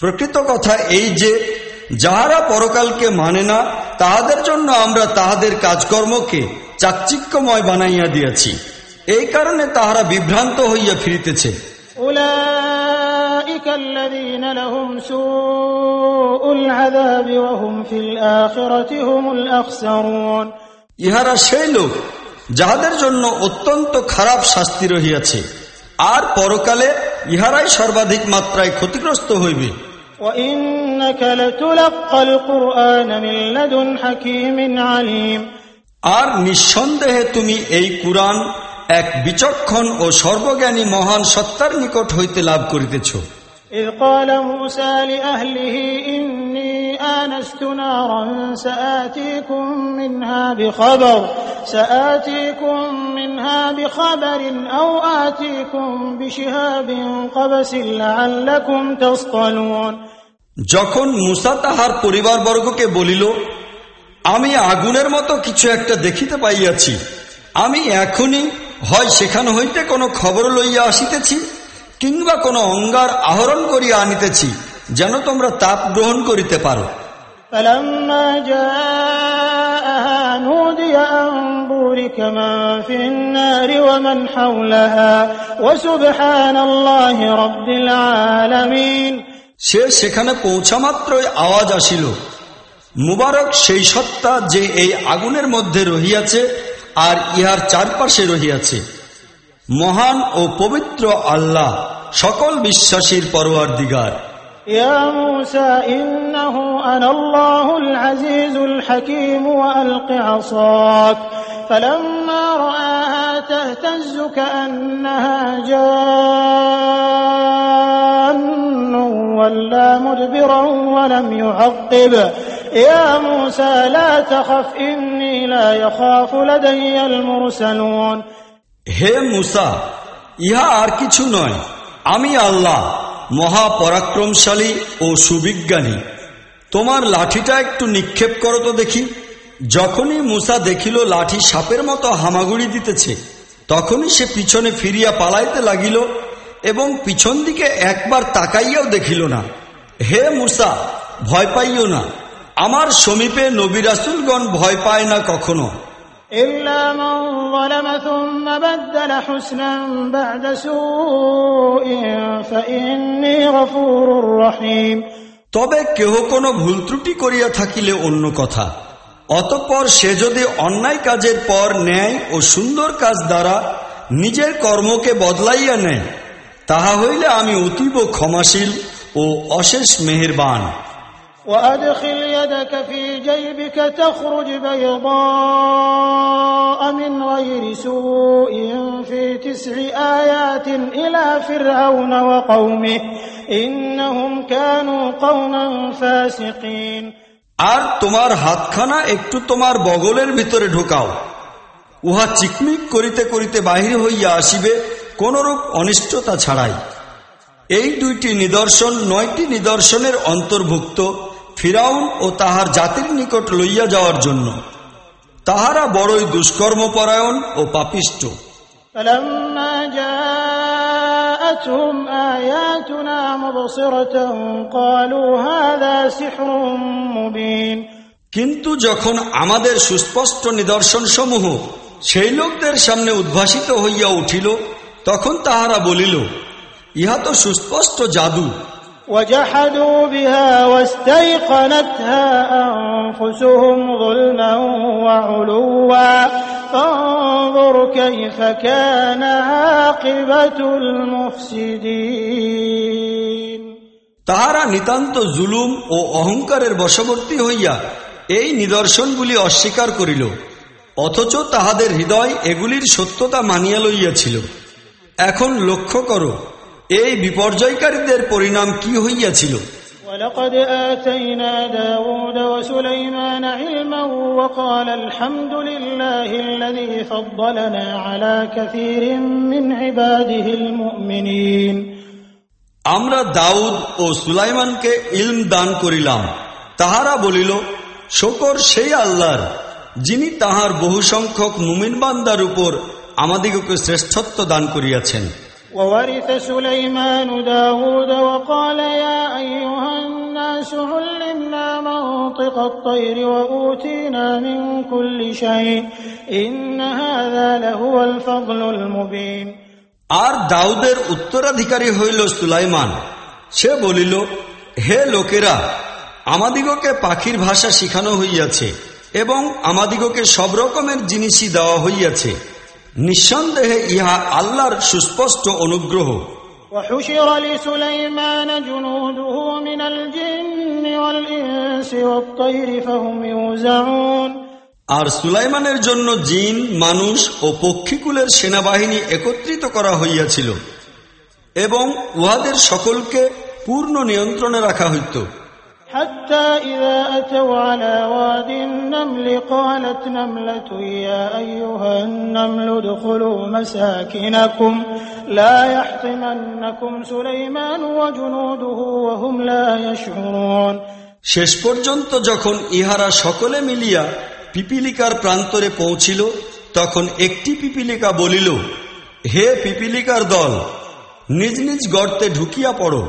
প্রকৃত কথা এই যে যাহারা পরকালকে মানে না তাহাদের জন্য আমরা তাহাদের কাজকর্মকে চাকচিক্যময় বানাইয়া দিয়াছি। এই কারণে তাহারা বিভ্রান্ত হইয়া ফিরিতেছে। ইহারা সেই লোক যাহাদের জন্য অত্যন্ত খারাপ শাস্তি রহিয়াছে। আর পরকালে ইহারাই সর্বাধিক মাত্রায় ক্ষতিগ্রস্ত হইবে। আর নিঃসন্দেহে তুমি এই কুরআন এক বিচক্ষণ ও সর্বজ্ঞানী মহান সত্তার নিকট হইতে লাভ করিতেছ। إذ قال موسى لأهله إني آنست نارا سآتيكم منها بخبر سآتيكم منها بخبر أو آتيكم بشهاب قبس لعلكم تصطلون যখন মুসা তাহার পরিবারবর্গকে বলিল আমি আগুনের মতো কিছু একটা দেখিতে পাইয়াছি আমি এখনই হয় সেখান হইতে কোনো খবর লইয়া আসিতেছি কিংবা কোনো অঙ্গার আহরণ করিয়া আনিতেছি যেন তোমরা তাপ গ্রহণ করিতে পারো। সে সেখানে পৌঁছা মাত্রই আওয়াজ আসিল। মুবারক সেই সত্তা যে এই আগুনের মধ্যে রহিয়াছে আর ইহার চারপাশে রহিয়াছে। মহান ও পবিত্র আল্লাহ সকল বিশ্বাসীর পরোয়ার দিগার يا موسى إنه أنا الله العزيز الحكيم وألق عصاك فلما رآها تهتز كأنها جان ولا مدبرا ولم يعقب يا موسى لا تخف إني لا يخاف لدي المرسلون হে মুসা, ইহা আর কিছু নয়। আমি আল্লাহ, মহাপরাক্রমশালী ও সুবিজ্ঞানী। তোমার লাঠিটা একটু নিক্ষেপ করো তো দেখি। যখনই মুসা দেখিল লাঠি সাপের মতো হামাগুড়ি দিতেছে, তখনই সে পিছনে ফিরিয়া পালাইতে লাগিল এবং পিছন দিকে একবার তাকাইয়াও দেখিল না। হে মুসা, ভয় পাইও না। আমার সমীপে নবিরাসুলগণ ভয় পায় না কখনো। إلا من ظلم ثم بدل حسنا بعد سوء فإني غفور رحيم তবে কেহ কোনো ভুল ত্রুটি করিয়া থাকিলে অন্য কথা অতঃপর সে যদি অন্যায় কাজের পর ন্যায় ও সুন্দর কাজ দ্বারা নিজের কর্মকে বদলাইয়া নেয় তাহা হইলে আমি অতীব ক্ষমাশীল ও অশেষ মেহেরবান وأدخل يدك في جيبك تخرج بيضاء من غير سوء في تسع آيات إلى فرعون وقومه إنهم كانوا قوما فاسقين আর তোমার হাতখানা একটু তোমার বগলের ভিতরে ঢোকাও উহা চিকমিক করিতে করিতে বাহির হইয়া আসিবে কোনরূপ অনিষ্টতা ছাড়াই এই দুইটি নিদর্শন নয়টি নিদর্শনের অন্তর্ভুক্ত ফিরাউন ও তাহার জাতির নিকট লইয়া যাওয়ার জন্য তাহারা বড়ই দুষ্কর্মপরায়ণ ও পাপিষ্ট فلما جاءتهم آياتنا مبصرة قالوا هذا سحر مبين কিন্তু যখন আমাদের সুস্পষ্ট নিদর্শন সমূহ সেই লোকদের সামনে উদ্ভাসিত হইয়া উঠিল তখন তাহারা বলিল ইহা তো সুস্পষ্ট জাদু وجحدوا بها واستيقنتها أنفسهم ظلما وعلوا فانظر كيف كان عاقبة المفسدين তাহারা নিতান্ত জুলুম ও অহংকারের বশবর্তী হইয়া এই নিদর্শনগুলি অস্বীকার করিল অথচ তাহাদের হৃদয় এগুলির সত্যতা মানিয়া লইয়াছিল এখন লক্ষ্য করো এই বিপর্যয়কারীদের পরিণাম কি হইয়াছিল ولقد آتينا داود وسليمان علما وقال الحمد لله الذي فضلنا على كثير من عباده المؤمنين আমরা দাউদ ও সুলাইমানকে ইলম দান করিলাম তাহারা বলিল শকর সেই আল্লাহর যিনি তাহার বহু সংখ্যক মুমিন বান্দার উপর আমাদিগকে শ্রেষ্ঠত্ব দান করিয়াছেন وورث سليمان داود وقال يا أيها الناس علمنا منطق الطير وأوتينا من كل شيء إن هذا لهو الفضل المبين আর দাউদের উত্তরাধিকারী হইল সুলাইমান সে বলিল হে লোকেরা আমাদিগকে পাখির ভাষা শিখানো হইয়াছে এবং আমাদিগকে সব রকমের জিনিসই দেওয়া হইয়াছে নিঃসন্দেহে ইহা আল্লাহর সুস্পষ্ট অনুগ্রহ وحشر لسليمان جنوده من الجن والإنس والطير فهم يوزعون আর সুলাইমানের জন্য জিন মানুষ ও পক্ষীকুলের সেনাবাহিনী একত্রিত করা হইয়াছিল এবং উহাদের সকলকে পূর্ণ নিয়ন্ত্রণে রাখা হইত حتى إذا أتوا على واد النمل قالت نملة يا أيها النمل ادخلوا مساكنكم لا يحطمنكم سليمان وجنوده وهم لا يشعرون শেষ পর্যন্ত যখন ইহারা সকলে মিলিয়া পিপিলিকার প্রান্তরে পৌঁছিল তখন একটি পিপিলিকা বলিল হে পিপিলিকার দল নিজ নিজ গর্তে ঢুকিয়া পড়ো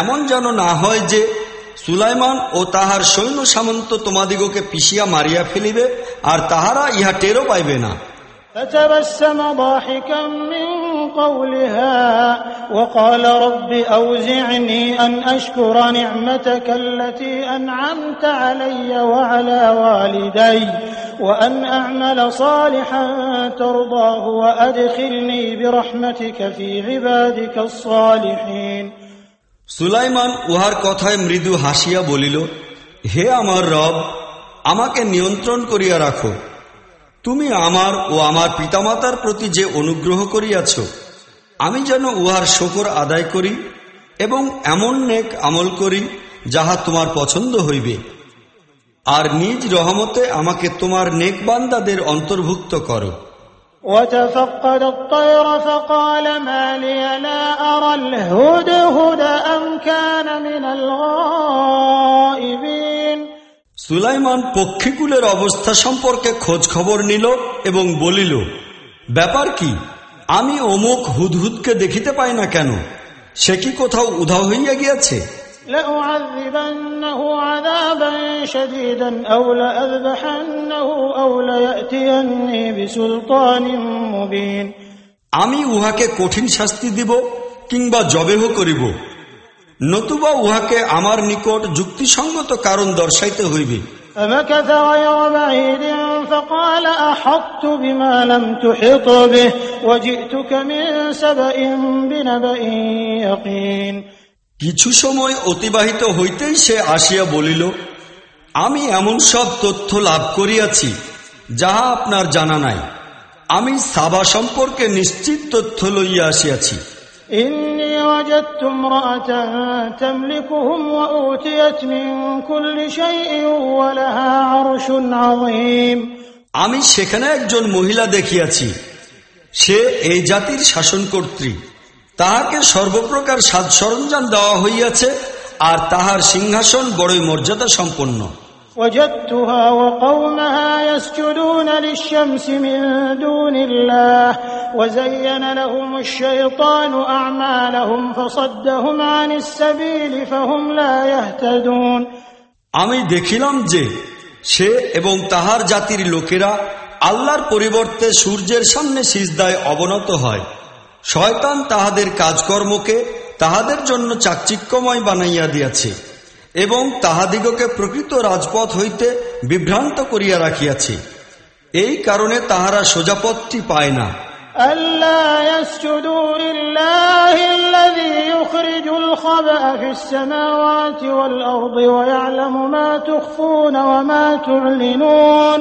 এমন যেন না হয় যে সুলাইমান ও তাহার সৈন্য সামন্ত তোমাদিগকে পিষিয়া মারিয়া ফেলিবে আর তাহারা ইহা টেরও পাইবে না فتبسم ضاحكا من قولها وقال رب أوزعني أن أشكر نعمتك التي أنعمت علي وعلى والدي وأن أعمل صالحا ترضاه وأدخلني برحمتك في عبادك الصالحين সুলাইমান উহার কথায় মৃদু হাসিয়া বলিল, হে আমার রব, আমাকে নিয়ন্ত্রণ করিয়া রাখো। তুমি আমার ও আমার পিতামাতার প্রতি যে অনুগ্রহ করিয়াছ, আমি যেন উহার শকর আদায় করি এবং এমন নেক আমল করি যাহা তোমার পছন্দ হইবে। আর নিজ রহমতে আমাকে তোমার নেক বান্দাদের অন্তর্ভুক্ত করো। وتفقد الطير فقال ما لي لا أرى الهدهد أم كان من الغائبين সুলাইমান পক্ষীকুলের অবস্থা সম্পর্কে খোঁজ খবর নিল এবং বলিল ব্যাপার কি আমি অমুক হুদহুদকে দেখিতে পাই না কেন সে কি কোথাও উধাও হইয়া গিয়াছে لأعذبنه عذابا شديدا أو لأذبحنه أو ليأتيني بسلطان مبين আমি উহাকে কঠিন শাস্তি দিব কিংবা জবেহ করিব নতুবা উহাকে আমার নিকট যুক্তিসঙ্গত কারণ দর্শাইতে হইবে فمكث غير بعيد فقال أحطت بما لم تحط به وجئتك من سبأ بنبأ يقين কিছু সময় অতিবাহিত হইতেই সে আসিয়া বলিল আমি এমন সব তথ্য লাভ করিয়াছি যাহা আপনার জানা নাই। আমি সাবা সম্পর্কে নিশ্চিত তথ্য লইয়া আসিয়াছি। আমি সেখানে একজন মহিলা দেখিয়াছি সে এই জাতির শাসনকর্ত্রী। তাহাকে সর্বপ্রকার সাজ সরঞ্জাম দেওয়া হইয়াছে আর তাহার সিংহাসন বড়ই মর্যাদা সম্পন্ন وجدتها وقومها يسجدون للشمس من دون الله وزين لهم الشيطان أعمالهم فصدهم عن السبيل فهم لا يهتدون আমি দেখিলাম যে সে এবং তাহার জাতির লোকেরা আল্লাহর পরিবর্তে সূর্যের সামনে সিজদায় অবনত হয় শয়তান তাহাদের কাজকর্মকে তাহাদের জন্য চাকচিক্যময় বানাইয়া দিয়াছে এবং তাহাদিগকে প্রকৃত রাজপথ হইতে বিভ্রান্ত করিয়া রাখিয়াছে এই কারণে তাহারা সোজাপথটি পায় না ألا يسجدوا لله الذي يخرج الخبأ في السماوات والأرض ويعلم ما تخفون وما تعلنون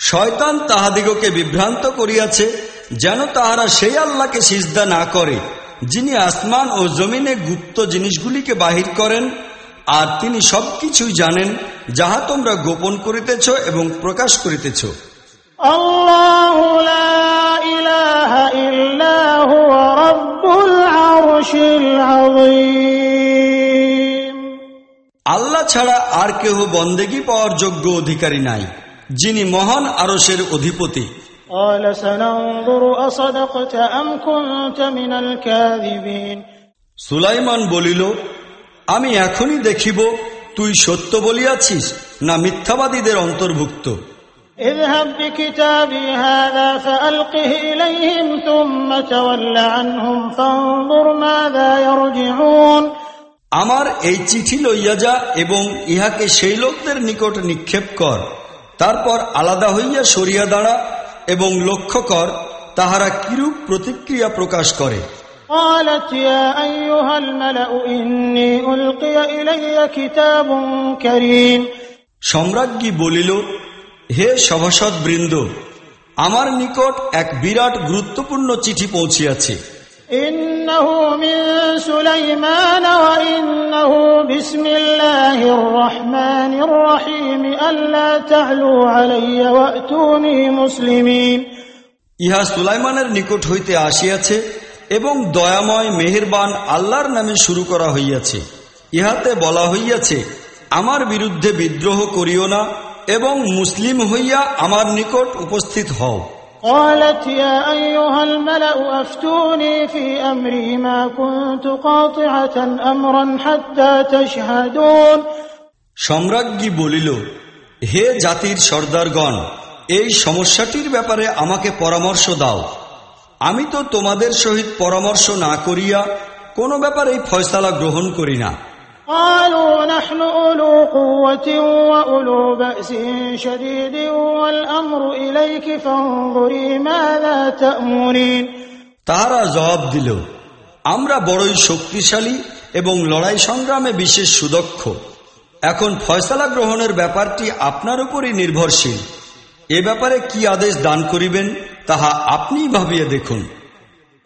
শয়তান তাহাদিগকে বিভ্রান্ত করিয়াছে যেন তাহারা সেই আল্লাহকে সিজদা না করে যিনি আসমান ও জমিনে গুপ্ত জিনিসগুলিকে বাহির করেন আর তিনি সবকিছুই জানেন যাহা তোমরা গোপন করিতেছ এবং প্রকাশ করিতেছ। আল্লাহ ছাড়া আর কেহ বন্দেগী পাওয়ার যোগ্য অধিকারী নাই যিনি মহান আরসের অধিপতি। قال سننظر أصدقت أم كنت من الكاذبين সুলাইমান বলিল আমি এখনই দেখিব তুই সত্য বলিয়াছিস না মিথ্যাবাদীদের অন্তর্ভুক্ত اذهب بكتابي هذا فألقه إليهم ثم تول عنهم فانظر ماذا يرجعون আমার এই চিঠি লইয়া যা এবং ইহাকে সেই লোকদের নিকট নিক্ষেপ কর তারপর আলাদা হইয়া সরিয়া দাঁড়া এবং লক্ষ্য কর তাহারা কিরূপ প্রতিক্রিয়া প্রকাশ করে। সম্রাজ্ঞী বলিল হে সভাসদ বৃন্দ আমার নিকট এক বিরাট গুরুত্বপূর্ণ চিঠি পৌঁছিয়াছে। إنه من سليمان وإنه بسم الله الرحمن الرحيم ألا تعلوا علي وأتوني مسلمين ইহা সুলাইমানের নিকট হইতে আসিয়াছে এবং দয়াময় মেহেরবান আল্লাহর নামে শুরু করা হইয়াছে ইহাতে বলা হইয়াছে আমার বিরুদ্ধে বিদ্রোহ করিও না এবং মুসলিম হইয়া আমার নিকট উপস্থিত হও قالت يا أيها الملأ أفتوني في أمري ما كنت قاطعة أمرا حتى تشهدون সম্রাজ্ঞী বলিল হে জাতির সর্দারগণ এই সমস্যাটির ব্যাপারে আমাকে পরামর্শ দাও আমি তো তোমাদের সহিত পরামর্শ না করিয়া কোনো ব্যাপারে ফয়সালা গ্রহণ করি না قالوا نحن أولو قوة وأولو بأس شديد والأمر إليك فانظري ماذا تأمرين তাহারা জবাব দিল আমরা বড়ই শক্তিশালী এবং লড়াই সংগ্রামে বিশেষ সুদক্ষ এখন ফয়সালা গ্রহণের ব্যাপারটি আপনার উপরই নির্ভরশীল এ ব্যাপারে কি আদেশ দান করিবেন তাহা আপনিই ভাবিয়ে দেখুন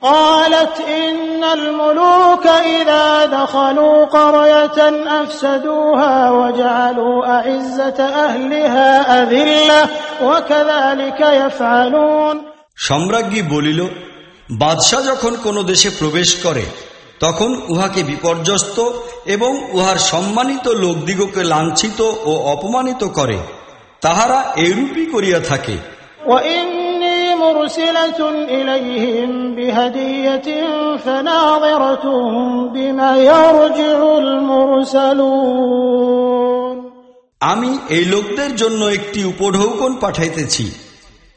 قالت إن الملوك إذا دخلوا قرية أفسدوها وجعلوا أعزة أهلها أذلة وكذلك يفعلون সম্রাজ্ঞী বলিল বাদশাহ যখন কোনো দেশে প্রবেশ করে তখন উহাকে বিপর্যস্ত এবং উহার সম্মানিত লোকদিগকে লাঞ্ছিত ও অপমানিত করে তাহারা এইরূপই করিয়া থাকে وإني مرسلة إليهم بهدية فناظرة بما يرجع المرسلون আমি এই লোকদের জন্য একটি উপঢৌকন পাঠাইতেছি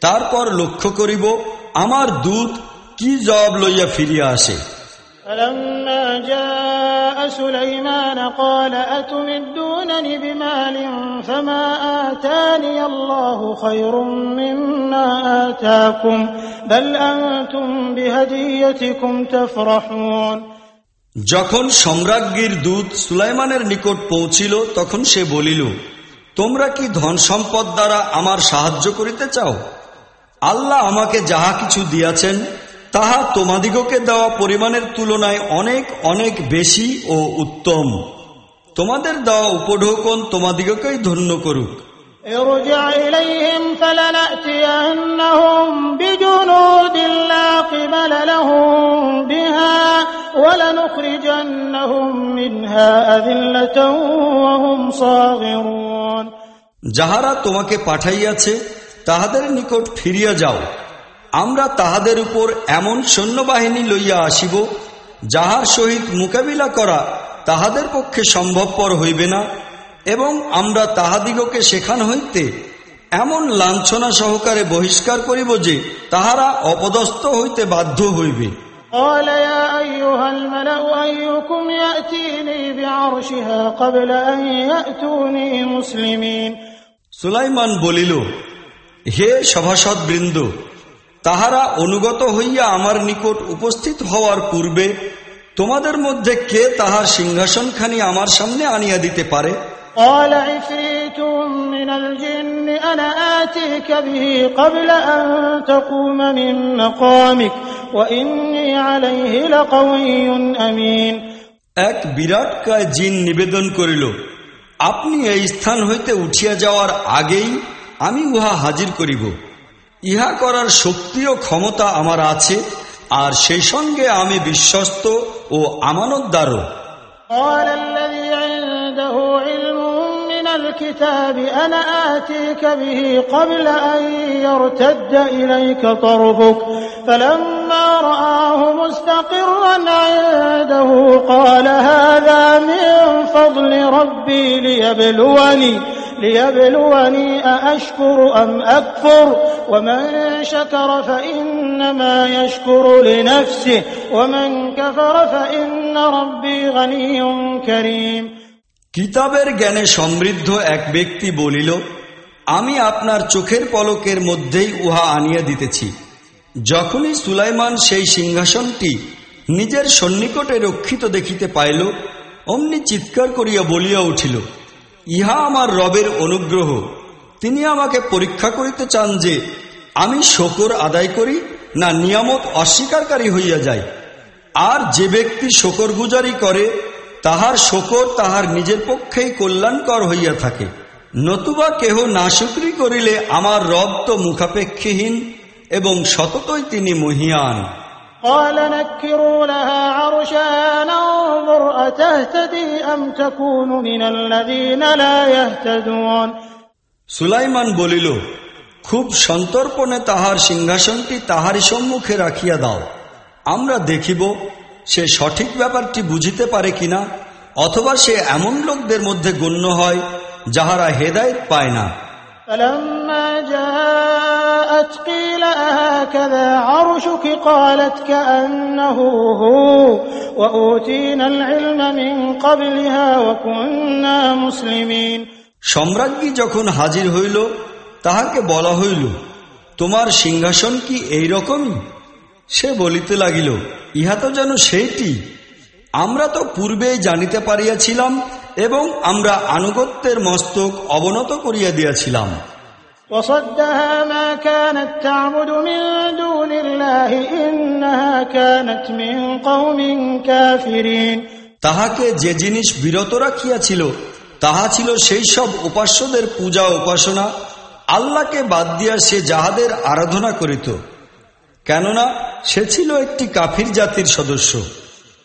তারপর লক্ষ্য করিব আমার দূত কি জবাব লইয়া ফিরিয়া আসে فلما جاء سليمان قال أتمدونني بمال فما آتاني الله خير مما آتاكم بل أنتم بهديتكم تفرحون যখন সম্রাজ্ঞীর দূত সুলাইমানের নিকট পৌঁছিল তখন সে বলিল তোমরা কি ধন সম্পদ দ্বারা আমার সাহায্য করিতে চাও আল্লাহ আমাকে যাহা কিছু দিয়াছেন তাহা তোমাদিগকে দেওয়া পরিমাণের তুলনায় অনেক অনেক বেশি ও উত্তম তোমাদের দেওয়া উপঢৌকন তোমাদিগকেই ধন্য করুক ارجع إليهم فلنأتينهم بجنود لا قبل لهم بها ولنخرجنهم منها أذلة وهم صاغرون যাহারা তোমাকে পাঠাইয়াছে তাহাদের নিকট ফিরিয়া যাও আমরা তাহাদের উপর এমন সৈন্যবাহিনী লইয়া আসিব যাহার সহিত মোকাবিলা করা তাহাদের পক্ষে সম্ভবপর হইবে না এবং আমরা তাহাদিগকে সেখান হইতে এমন লাঞ্ছনা সহকারে বহিষ্কার করিব যে তাহারা অপদস্থ হইতে বাধ্য হইবে। সুলাইমান বলিল হে সভাসদ বৃন্দ তাহারা অনুগত হইয়া আমার নিকট উপস্থিত হওয়ার পূর্বে তোমাদের মধ্যে কে তাহার সিংহাসনখানি আমার সামনে আনিয়া দিতে পারে قال عفريت من الجن أنا آتيك به قبل أن تقوم من مقامك وإني عليه لقوي أمين এক বিরাট কায় জিন নিবেদন করিল আপনি এই স্থান হইতে উঠিয়া যাওয়ার আগেই আমি উহা হাজির করিব ইহা করার শক্তি ও ক্ষমতা আমার আছে আর সেই সঙ্গে আমি বিশ্বস্ত ও আমানতদারও قال الذي عنده علم من الكتاب أنا آتيك به قبل أن يرتد إليك طرفك فلما رآه مستقرا عنده قال هذا من فضل ربي ليبلوني ليبلوني أأشكر أم أكفر ومن شكر فإنما يشكر لنفسه ومن كفر فإن ربي غني كريم কিতাবের জ্ঞানে সমৃদ্ধ এক ব্যক্তি বলিল আমি আপনার চোখের পলকের মধ্যেই উহা আনিয়া দিতেছি যখনই সুলাইমান সেই সিংহাসনটি নিজের সন্নিকটে রক্ষিত দেখিতে পাইল অমনি চিৎকার করিয়া বলিয়া উঠিল ইহা আমার রবের অনুগ্রহ। তিনি আমাকে পরীক্ষা করিতে চান যে আমি শকর আদায় করি না নিয়ামত অস্বীকারী হইয়া যাই। আর যে ব্যক্তি শকর গুজারি করে, তাহার শকর তাহার নিজের পক্ষেই কল্যাণকর হইয়া থাকে। নতুবা কেহ নাশুকরি করিলে আমার রব তো মুখাপেক্ষীহীন এবং সততই তিনি মহিয়ান। قال نكروا لها عرشها ننظر أتهتدي أم تكون من الذين لا يهتدون সুলাইমান বলিল খুব সন্তর্পণে তাহার সিংহাসনটি তাহারই সম্মুখে রাখিয়া দাও আমরা দেখিব সে সঠিক ব্যাপারটি বুঝিতে পারে কিনা অথবা সে এমন লোকদের মধ্যে গণ্য হয় যাহারা হেদায়েত পায় না فلما جاءت قيل أهكذا عرشك قالت كأنه هو وأوتينا العلم من قبلها وكنا مسلمين সম্রাজ্ঞী যখন হাজির হইল তাহাকে বলা হইল তোমার সিংহাসন কি এই রকমই সে বলিতে লাগিল ইহা তো যেন সেইটি আমরা তো পূর্বেই জানিতে পারিয়াছিলাম এবং আমরা আনুগত্যের মস্তক অবনত করিয়া দিয়াছিলাম وصدها ما كانت تعبد من دون الله إنها كانت من قوم كافرين তাহাকে যে জিনিস বিরত রাখিয়াছিল তাহা ছিল সেই সব উপাস্যদের পূজা উপাসনা আল্লাহকে বাদ দিয়া সে যাহাদের আরাধনা করিত কেননা সে ছিল একটি কাফির জাতির সদস্য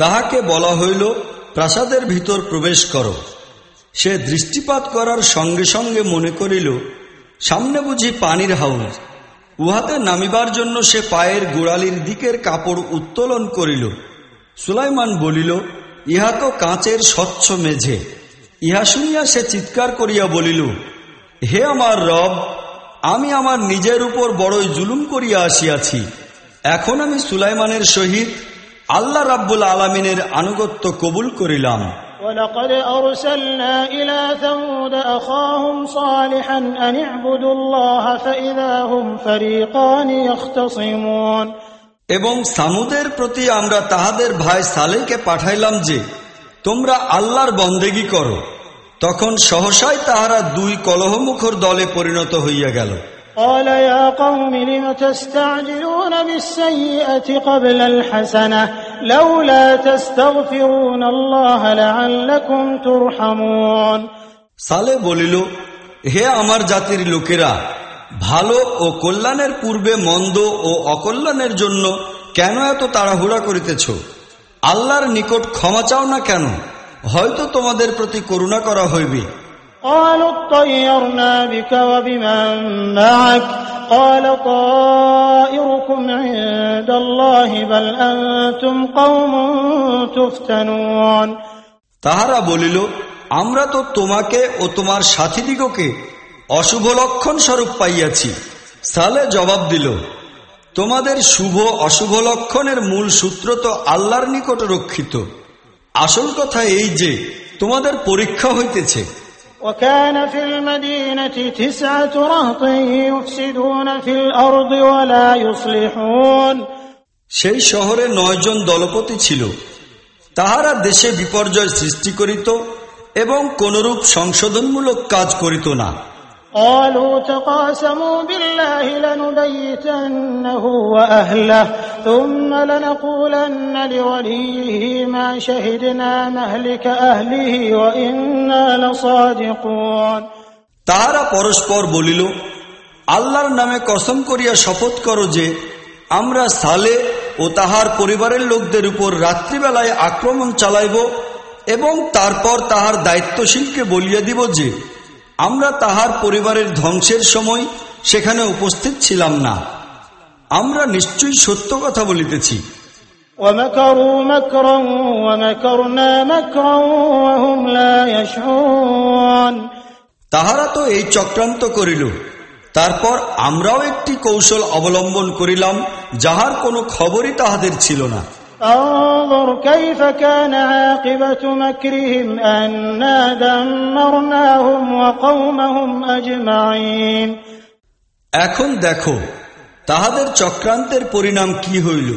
তাহাকে বলা হইল, প্রাসাদের ভিতর প্রবেশ করো। সে দৃষ্টিপাত করার সঙ্গে সঙ্গে মনে করিল, সামনে বুঝি পানির হাউস। উহাতে নামিবার জন্য সে পায়ের গোড়ালির দিকের কাপড় উত্তোলন করিল। সুলাইমান বলিল, ইহা তো কাঁচের স্বচ্ছ মেঝে। ইহা শুনিয়া সে চিৎকার করিয়া বলিল, হে আমার রব, আমি আমার নিজের উপর বড়ই জুলুম করিয়া আসিয়াছি। এখন আমি সুলাইমানের সহিত আল্লাহ রাব্বুল আলমিনের আনুগত্য কবুল করিলাম ولقد أرسلنا إلى ثمود أخاهم صالحا أن اعبدوا الله فإذا هم فريقان يختصمون এবং সামুদের প্রতি আমরা তাহাদের ভাই সালেকে পাঠাইলাম যে তোমরা আল্লাহর বন্দেগী করো তখন সহসাই তাহারা দুই কলহমুখর দলে পরিণত হইয়া গেল قال يا قوم لم تستعجلون بالسيئة قبل الحسنة لولا تستغفرون الله لعلكم ترحمون সালে বলিল হে আমার জাতির লোকেরা ভালো ও কল্যাণের পূর্বে মন্দ ও অকল্যাণের জন্য কেন এত তাড়াহুড়া করিতেছ আল্লাহর নিকট ক্ষমা চাও না কেন হয়তো তোমাদের প্রতি করুণা করা হইবে قالوا اطيرنا بك وبمن معك قال طائركم عند الله بل أنتم قوم تفتنون তাহারা বলিল আমরা তো তোমাকে ও তোমার সাথীদিগকে অশুভ লক্ষণ স্বরূপ পাইয়াছি সালে জবাব দিল তোমাদের শুভ অশুভ লক্ষণের মূল সূত্র তো আল্লাহর নিকট রক্ষিত আসল কথা এই যে তোমাদের পরীক্ষা হইতেছে وكان في المدينة تسعة رهط يفسدون في الأرض ولا يصلحون সেই শহরে নয়জন দলপতি ছিল তাহারা দেশে বিপর্যয় সৃষ্টি করিত এবং কোনরূপ সংশোধনমূলক কাজ করিত না قالوا تقاسموا بالله لنبيتنه وأهله ثم لنقولن لوليه ما شهدنا مهلك أهله وإنا لصادقون তাহারা পরস্পর বলিল আল্লাহর নামে কসম করিয়া শপথ করো যে আমরা সালে ও তাহার পরিবারের লোকদের উপর রাত্রিবেলায় আক্রমণ চালাইব এবং তারপর তাহার দায়িত্বশীলকে বলিয়া দিব যে আমরা তাহার পরিবারের ধ্বংসের সময় সেখানে উপস্থিত ছিলাম না। আমরা নিশ্চয়ই সত্য কথা বলিতেছি। তাহারা তো এই চক্রান্ত করিল। তারপর আমরাও একটি কৌশল অবলম্বন করিলাম যাহার কোনো খবরই তাহাদের ছিল না। انظر كيف كان عاقبة مكرهم أنا دمرناهم وقومهم أجمعين এখন দেখো তাহাদের চক্রান্তের পরিণাম কি হইল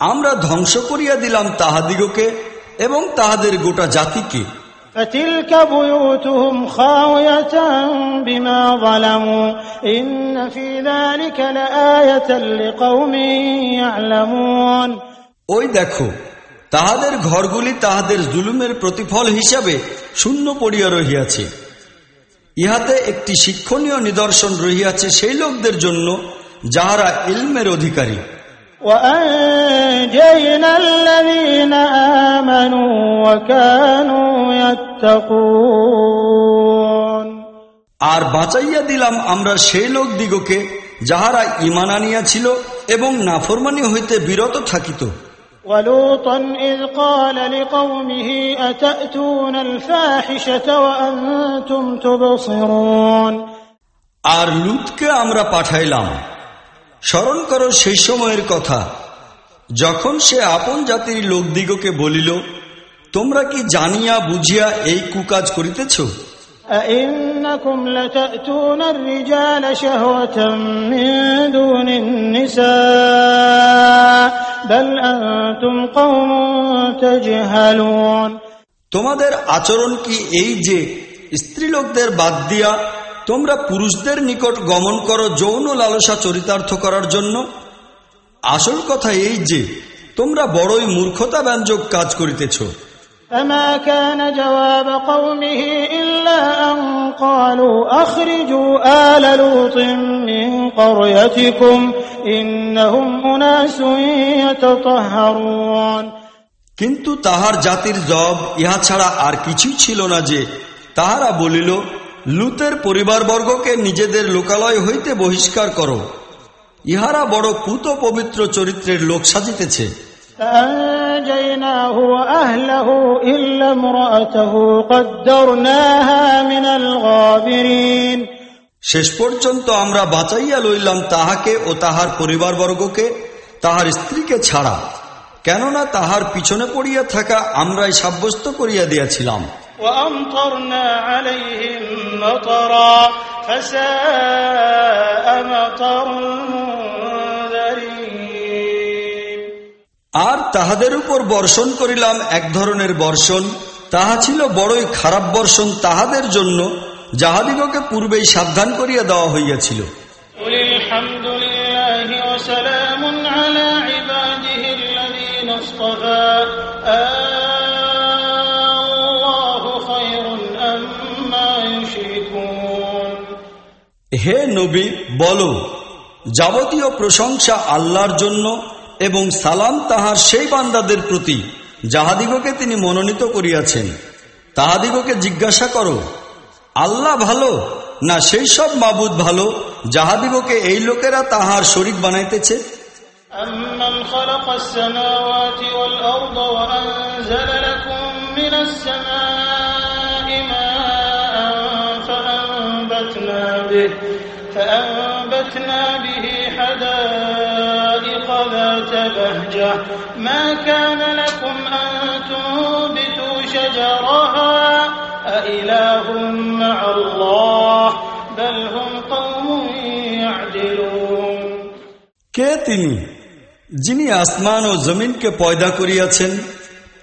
আমরা ধ্বংস করিয়া দিলাম তাহাদিগকে এবং তাহাদের গোটা জাতিকে فتلك بيوتهم خاوية بما ظلموا إن في ذلك لآية لقوم يعلمون ওই দেখো তাহাদের ঘরগুলি তাহাদের জুলুমের প্রতিফল হিসাবে শূন্য পড়িয়া রহিয়াছে। ইহাতে একটি শিক্ষণীয় নিদর্শন রহিয়াছে সেই লোকদের জন্য যাহারা ইলমের অধিকারী। আর বাঁচাইয়া দিলাম আমরা সেই লোক দিগকে যাহারা ইমান আনিয়াছিল এবং নাফরমানি হইতে বিরত থাকিত। ولوطا إذ قال لقومه أتأتون الفاحشة وأنتم تبصرون আর লুতকে আমরা পাঠাইলাম স্মরণ করো সেই সময়ের কথা যখন সে আপন জাতির লোকদিগকে বলিল তোমরা কি জানিয়া বুঝিয়া এই কুকাজ করিতেছ أئنكم لتأتون الرجال شهوة من دون النساء بل أنتم قوم تجهلون তোমাদের আচরণ কি এই যে স্ত্রীলোকদের বাদ দিয়া তোমরা পুরুষদের নিকট গমন করো যৌন লালসা চরিতার্থ করার জন্য আসল কথা এই যে তোমরা বড়ই মূর্খতা ব্যঞ্জক কাজ করিতেছ فما كان جواب قومه إلا أن قالوا أخرجوا آل لوط من قريتكم إنهم أناس يتطهرون কিন্তু তাহার জাতির জব ইহা ছাড়া আর কিছুই ছিল না যে তাহারা বলিল লুতের পরিবারবর্গকে নিজেদের লোকালয় হইতে বহিষ্কার করো ইহারা বড় পুত পবিত্র চরিত্রের লোক সাজিতেছে فأنجيناه وأهله إلا امرأته قدرناها من الغابرين শেষ পর্যন্ত আমরা বাঁচাইয়া লইলাম তাহাকে ও তাহার পরিবারবর্গকে তাহার স্ত্রীকে ছাড়া কেননা তাহার পিছনে পড়িয়া থাকা আমরাই সাব্যস্ত করিয়া দিয়াছিলাম وأمطرنا عليهم مطرا فساء مطر আর তাহাদের উপর বর্ষণ করিলাম এক ধরনের বর্ষণ তাহা ছিল বড়ই খারাপ বর্ষণ তাহাদের জন্য যাহাদিগকে পূর্বেই সাবধান করিয়া দেওয়া হইয়াছিল। হে নবী বল যাবতীয় প্রশংসা আল্লাহর জন্য এবং সালাম তাহার সেই বান্দাদের প্রতি যাহাদিগকে তিনি মনোনীত করিয়াছেন তাহাদিগকে জিজ্ঞাসা করো আল্লাহ ভালো না সেই সব মাবুদ ভালো যাহাদিগকে এই লোকেরা তাহার শরিক বানাইতেছে أمن خلق السماوات والأرض وأنزل لكم من السماء ماء فأنبتنا به فأنبتنا به حدائق ذات بهجة ما كان لكم أن تنبتوا شجرها أإله مع الله بل هم قوم يعدلون কে তিনি যিনি আসমান ও জমিনকে পয়দা করিয়াছেন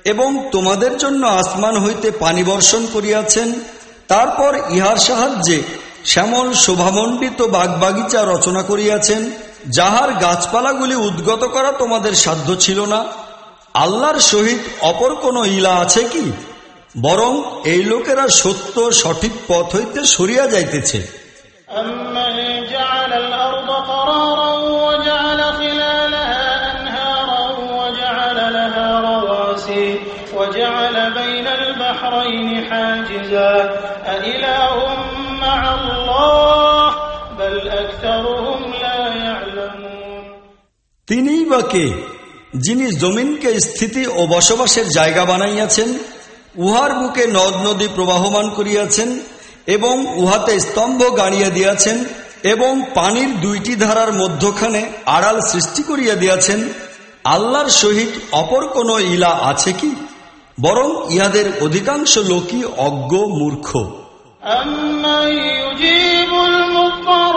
এবং তোমাদের জন্য আসমান হইতে পানি বর্ষণ করিয়াছেন তারপর ইহার সাহায্যে শ্যামল শোভামণ্ডিত বাগবাগিচা রচনা করিয়াছেন যাহার গাছপালাগুলি উদ্গত করা তোমাদের সাধ্য ছিল না আল্লাহর সহিত অপর কোনো ইলা আছে কি বরং এই লোকেরা সত্য সঠিক পথ হইতে সরিয়া যাইতেছে أمن جعل الأرض قرارا وجعل خلالها أنهارا وجعل لها رواسي وجعل بين البحرين حاجزا أإله مع الله بل أكثرهم لا يعلمون তিনিই বা কে যিনি জমিনকে স্থিতি ও বসবাসের জায়গা বানাইয়াছেন উহার বুকে নদ নদী প্রবাহমান করিয়াছেন এবং উহাতে স্তম্ভ গাড়িয়া দিয়াছেন এবং পানির দুইটি ধারার মধ্যখানে আড়াল সৃষ্টি করিয়া দিয়াছেন আল্লাহর সহিত অপর কোন ইলা আছে কি বরং ইহাদের অধিকাংশ লোকই অজ্ঞ মূর্খ أمن يجيب المضطر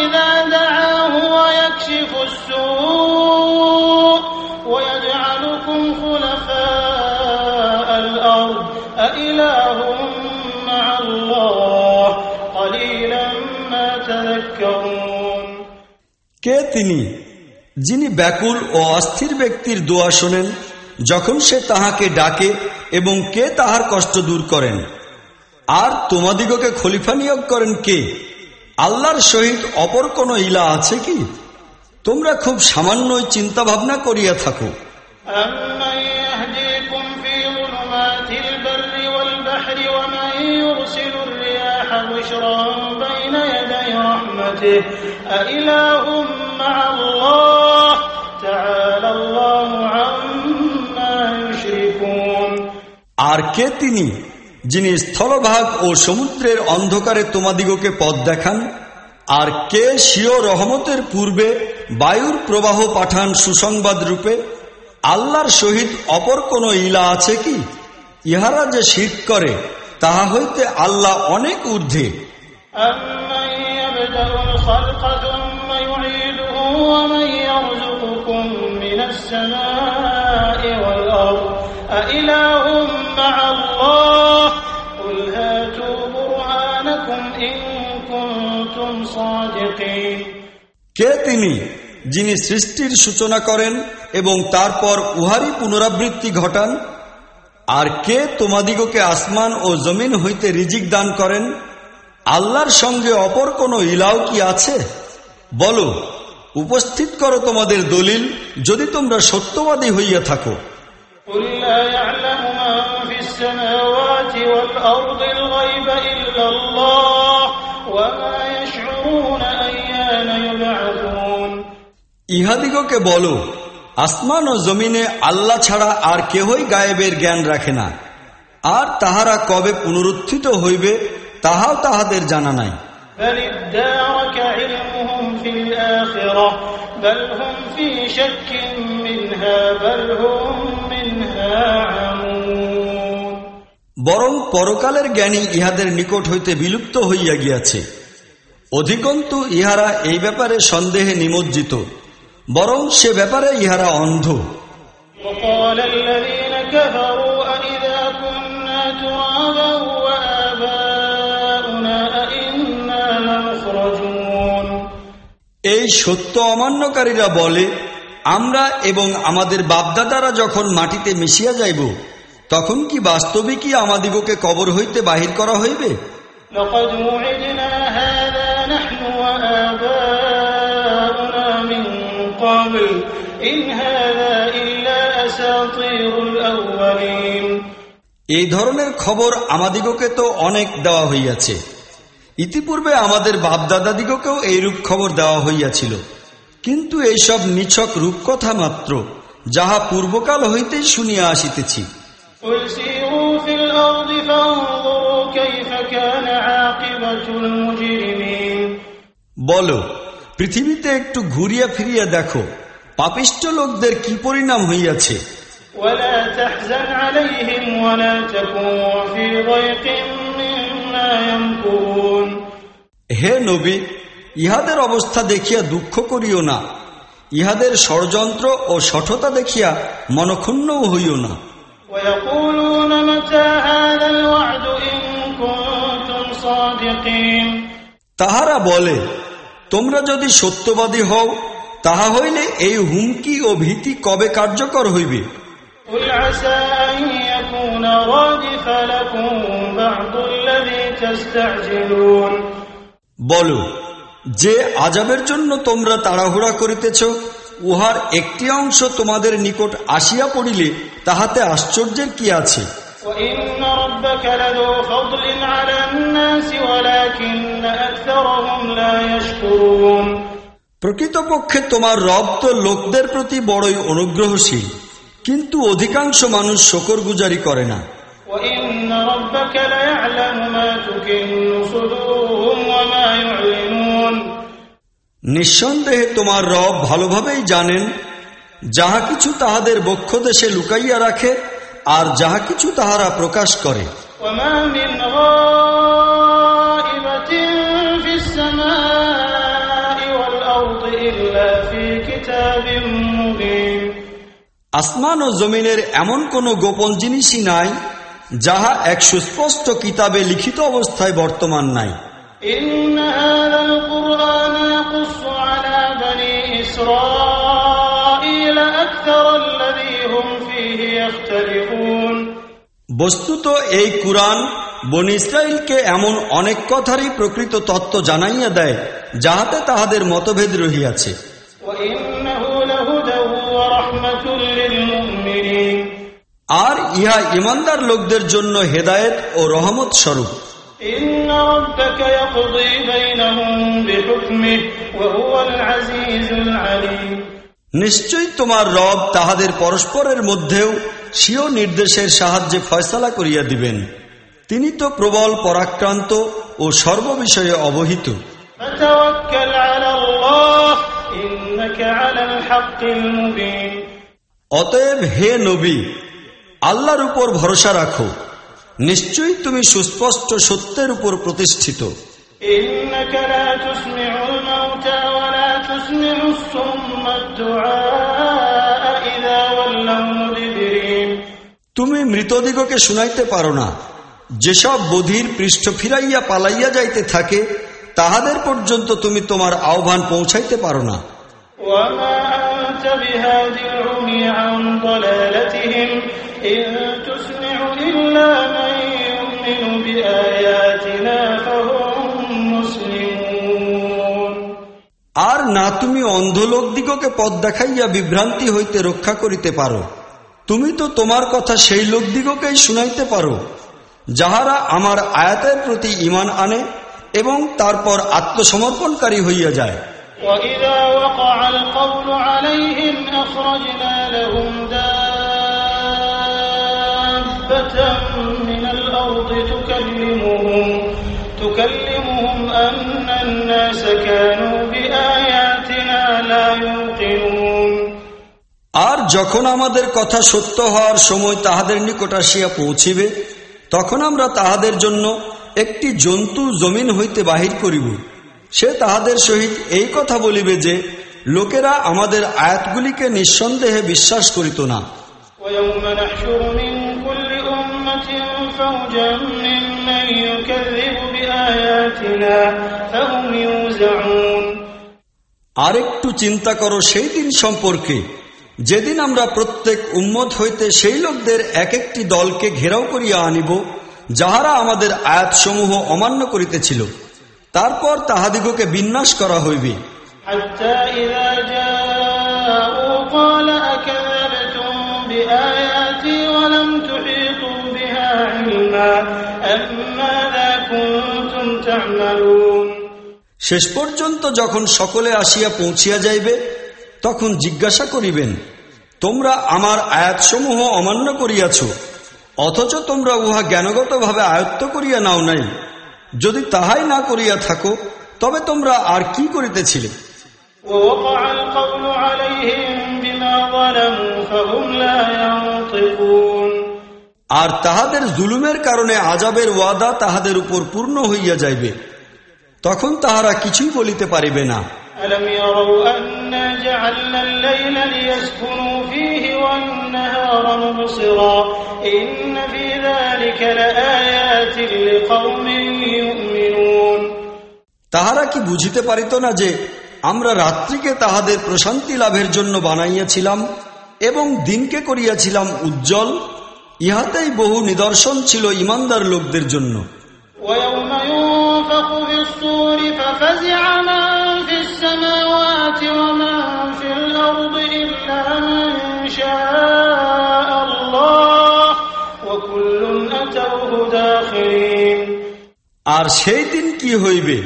إذا دعاه ويكشف السوء ويجعلكم خلفاء الأرض أإله مع الله قليلا ما تذكرون কে তিনি যিনি ব্যাকুল ও অস্থির ব্যক্তির দোয়া শোনেন যখন সে তাহাকে ডাকে এবং কে তাহার কষ্ট দূর করেন আর তোমাদিগকে খলিফা নিয়োগ করেন কে? আল্লাহর সহিত অপর কোন ইলা আছে কি? তোমরা খুব সামান্য চিন্তা ভাবনা করিয়া থাকো। আর কে তিনি? যিনি স্থলভাগ ও সমুদ্রের অন্ধকারে তোমাদিগকে পথ দেখান, আর কে শিও রহমতের পূর্বে বায়ুর প্রবাহ পাঠান সুসংবাদ রূপে, আল্লাহর সহিত অপর কোন ইলা আছে কি? ইহারা যে শীত করে, তাহা হইতে আল্লাহ অনেক ঊর্ধ্বে। ইলাহুম يبدأ الخلق ثم يعيده ومن يرزقكم من السماء والأرض أإله مع الله قل هاتوا برهانكم إن كنتم صادقين কে তিনি যিনি সৃষ্টির সূচনা করেন এবং তারপর উহারই পুনরাবৃত্তি ঘটান আর কে তোমাদিগকে আসমান ও জমিন হইতে রিজিক দান করেন আল্লাহর সঙ্গে অপর কোন ইলাও কি আছে বলো উপস্থিত করো তোমাদের দলিল যদি তোমরা সত্যবাদী হইয়া থাকো قل لا يعلم من في السماوات والأرض الغيب إلا الله وما يشعرون أيان يبعثون ইহাদিগকে বলো আসমান ও জমিনে আল্লাহ ছাড়া আর কেহই গায়েবের জ্ঞান রাখে না আর তাহারা কবে পুনরুত্থিত হইবে তাহাও তাহাদের জানা নাই بل ادارك علمهم في الآخرة بل هم في شك منها بل هم منها عمون বরং পরকালের জ্ঞানী ইহাদের নিকট হইতে বিলুপ্ত হইয়া গিয়াছে অধিকন্তু ইহারা এই ব্যাপারে সন্দেহে নিমজ্জিত বরং সে ব্যাপারে ইহারা অন্ধ وقال الذين كفروا أئذا كنا ترابا এই সত্য অমান্যকারীরা বলে আমরা এবং আমাদের বাপদাদারা যখন মাটিতে মিশিয়া যাইব তখন কি বাস্তবে কি আমাদিগকে কবর হইতে বাহির করা হইবে? এই ধরনের খবর আমাদিগকে তো অনেক দেওয়া হইয়াছে। ইতিপূর্বে আমাদের বাপদাদাদিগকেও এইরূপ খবর দেওয়া হইয়াছিল কিন্তু এইসব নিছক রূপকথা মাত্র যাহা পূর্বকাল হইতেই শুনিয়া আসিতেছি قل سيروا في الأرض فانظروا كيف كان عاقبة المجرمين বলো পৃথিবীতে একটু ঘুরিয়া ফিরিয়া দেখো পাপিষ্ট লোকদের কি পরিণাম হইয়াছে ولا تحزن عليهم ولا تكن في ضيق مما يمكرون হে নবী ইহাদের অবস্থা দেখিয়া দুঃখ করিও না। ইহাদের ষড়যন্ত্র ও সঠতা দেখিয়া মনক্ষুণ্ণ হইও না। তাহারা বলে তোমরা যদি সত্যবাদী হও তাহা হইলে এই হুমকি ও ভীতি কবে কার্যকর হইবে? বল যে আজাবের জন্য তোমরা তাড়াহুড়া করিতেছ উহার একটি অংশ তোমাদের নিকট আসিয়া পড়িলে তাহাতে আশ্চর্যের কি আছে? প্রকৃতপক্ষে তোমার রব তো লোকদের প্রতি বড়ই অনুগ্রহশীল কিন্তু অধিকাংশ মানুষ শকর গুজারি করে না। ربك ليعلم ما تكن صدورهم وما يعلنون নিঃসন্দেহে তোমার রব ভালোভাবেই জানেন যাহা কিছু তাহাদের বক্ষ দেশে লুকাইয়া রাখে আর যাহা কিছু তাহারা প্রকাশ করে وما من غائبة في السماء والأرض إلا في كتاب مبين আসমান ও জমিনের এমন কোনো গোপন জিনিসই নাই যাহা এক সুস্পষ্ট কিতাবে লিখিত অবস্থায় বর্তমান নাই। বস্তুত এই কুরআন বন ইসরায়েলকে এমন অনেক কথারই প্রকৃত তত্ত্ব জানাইয়া দেয় যাহাতে তাহাদের মতভেদ রহিয়াছে। আর ইহা ইমানদার লোকদের জন্য হেদায়েত ও রহমত স্বরূপ। নিশ্চয় তোমার রব তাহাদের পরস্পরের মধ্যেও সিও নির্দেশের সাহায্যে ফয়সলা করিয়া দিবেন। তিনি তো প্রবল পরাক্রান্ত ও সর্ববিষয়ে অবহিত। অতএব হে নবী আল্লাহর উপর ভরসা রাখো। নিশ্চয়ই তুমি সুস্পষ্ট সত্যের উপর প্রতিষ্ঠিত। তুমি মৃতদিগকে শুনাইতে পারো না। যেসব বধির পৃষ্ঠ ফিরাইয়া পালাইয়া যাইতে থাকে তাহাদের পর্যন্ত তুমি তোমার আহ্বান পৌঁছাইতে পারো না। إن تسمع إلا من يؤمن بآياتنا فهم مسلمون আর না তুমি অন্ধ লোকদিগকে পথ দেখাইয়া বিভ্রান্তি হইতে রক্ষা করিতে পারো তুমি তো তোমার কথা সেই লোকদিগকেই শুনাইতে পারো যাহারা আমার আয়াতের প্রতি ইমান আনে এবং তারপর আত্মসমর্পণকারী হইয়া যায় وإذا وقع القول عليهم أخرجنا لهم دابة من الأرض تكلمهم تكلمهم أن الناس كانوا بآياتنا لا يوقنون আর যখন আমাদের কথা সত্য হওয়ার সময় তাহাদের নিকট আসিয়া পৌঁছিবে তখন আমরা তাহাদের জন্য একটি জন্তু জমিন হইতে বাহির করিব সে তাহাদের সহিত এই কথা বলিবে যে লোকেরা আমাদের আয়াতগুলিকে নিঃসন্দেহে বিশ্বাস করিত না أمة فوجا ممن يكذب بآياتنا فهم يوزعون আরেকটু চিন্তা করো সেই দিন সম্পর্কে যেদিন আমরা প্রত্যেক উম্মত হইতে সেই লোকদের এক একটি দলকে ঘেরাও করিয়া আনিব যাহারা আমাদের আয়াতসমূহ অমান্য করিতেছিল তারপর তাহাদিগকে বিন্যাস করা হইবে حتى علما أم ماذا كنتم تعملون শেষ পর্যন্ত যখন সকলে আসিয়া পৌঁছিয়া যাইবে তখন জিজ্ঞাসা করিবেন তোমরা আমার আয়াতসমূহ অমান্য করিয়াছ অথচ তোমরা উহা জ্ঞানগতভাবে আয়ত্ত করিয়া নাও নাই যদি তাহাই না করিয়া থাকো তবে তোমরা আর কি করিতেছিলে ووقع القول عليهم بما ظلموا فهم لا ينطقون আর তাহাদের জুলুমের কারণে আজাবের ওয়াদা তাহাদের উপর পূর্ণ হইয়া যাইবে। তখন তাহারা কিছুই বলিতে পারিবে না। তাহারা কি বুঝিতে পারিত না যে আমরা রাত্রিকে তাহাদের প্রশান্তি লাভের জন্য বানাইয়াছিলাম এবং দিনকে করিয়াছিলাম উজ্জ্বল ইহাতেই বহু নিদর্শন ছিল ইমানদার লোকদের জন্য। আর সেই দিন কি হইবে?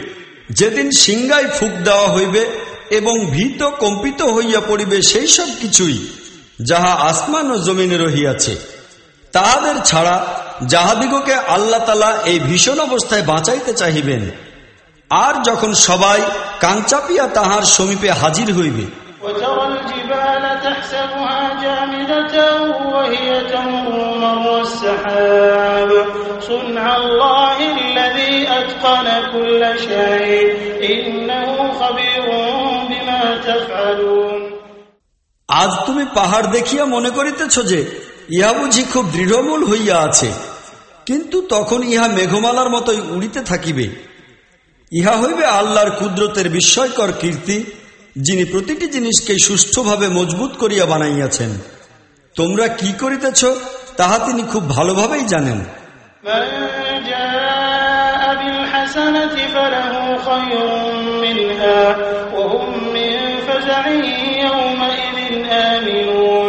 যেদিন সিংগায় ফুক দেওয়া হইবে এবং ভীত কম্পিত হইয়া পড়িবে সেই সব কিছুই যাহা আসমান ও জমিনে রহিয়াছে। তাহাদের ছাড়া যাহাদিগকে আল্লাহ তালা এই ভীষণ অবস্থায় বাঁচাইতে চাহিবেন। আর যখন সবাই কাঞ্চাপিয়া তাহার সমীপে হাজির হইবে। আজ তুমি পাহাড় দেখিয়া মনে করিতেছ যে ইহা বুঝি খুব দৃঢ়মূল হইয়া আছে কিন্তু তখন ইহা মেঘমালার মতোই উড়িতে থাকিবে ইহা হইবে আল্লাহর কুদরতের বিস্ময়কর কীর্তি যিনি প্রতিটি জিনিসকে সুষ্ঠুভাবে মজবুত করিয়া বানাইয়াছেন তোমরা কি করিতেছ তাহা তিনি খুব ভালোভাবেই জানেন من جاء بالحسنة فله خير منها وهم من فزع يومئذ آمنون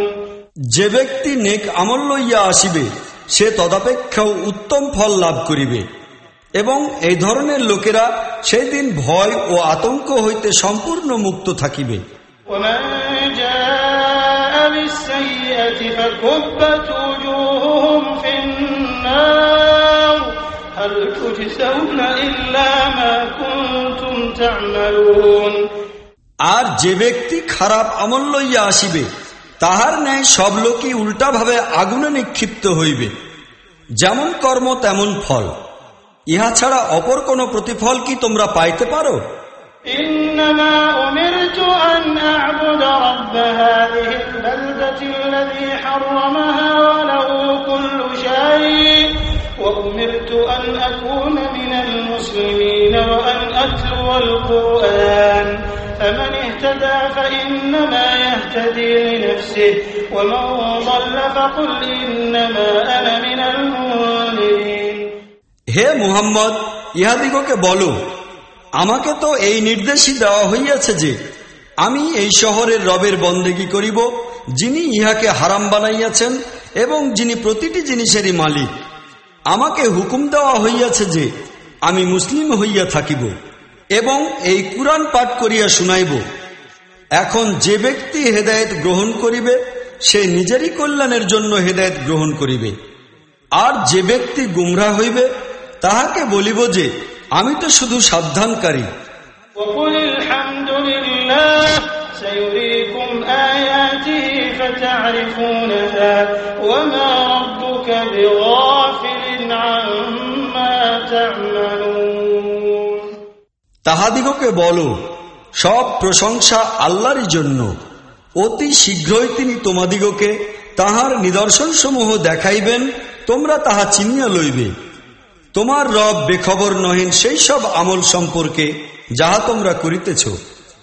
যে ব্যক্তি নেক আমল লইয়া আসিবে সে তদাপেক্ষাও উত্তম ফল লাভ করিবে। এবং এই ধরনের লোকেরা সেই দিন ভয় ও আতঙ্ক হইতে সম্পূর্ণ মুক্ত থাকিবে। আর যে ব্যক্তি খারাপ আমল লইয়া আসিবে তাহার ন্যায় সব লোকই উল্টাভাবে আগুনে নিক্ষিপ্ত হইবে। যেমন কর্ম, তেমন ফল। ইহা ছাড়া অপর কোন প্রতিফল কি তোমরা পাইতে পারো? আমি أمرت أن أعبد رب هذه البلدة الذي حرمها وله كل شيء وأمرت أن أكون من المسلمين وأن أتلو القرآن فمن اهتدى فإنما يهتدي لنفسه ومن ضل فقل إنما أنا من المنذرين হে মুহাম্মদ ইহাদিগকে বলো আমাকে তো এই নির্দেশই দেওয়া হইয়াছে যে আমি এই শহরের রবের বন্দেগী করিব যিনি ইহাকে হারাম বানাইয়াছেন এবং যিনি প্রতিটি জিনিসেরই মালিক আমাকে হুকুম দেওয়া হইয়াছে যে আমি মুসলিম হইয়া থাকিব এবং এই কুরআন পাঠ করিয়া শুনাইব এখন যে ব্যক্তি হেদায়েত গ্রহণ করিবে সে নিজেরই কল্যাণের জন্য হেদায়েত গ্রহণ করিবে আর যে ব্যক্তি গুমরা হইবে তাহাকে বলিব যে আমি তো শুধু সাবধানকারী وقل الحمد لله سيريكم آياته فتعرفونها وما ربك بغافل عما تعملون তাহাদিগকে বল, সব প্রশংসা আল্লাহরই জন্য। অতি শীঘ্রই তিনি তোমাদিগকে তাহার নিদর্শনসমূহ দেখাইবেন, তোমরা তাহা চিনিয়া লইবে। তোমার রব বেখবর নহেন সেই সব আমল সম্পর্কে যাহা তোমরা করিতেছ।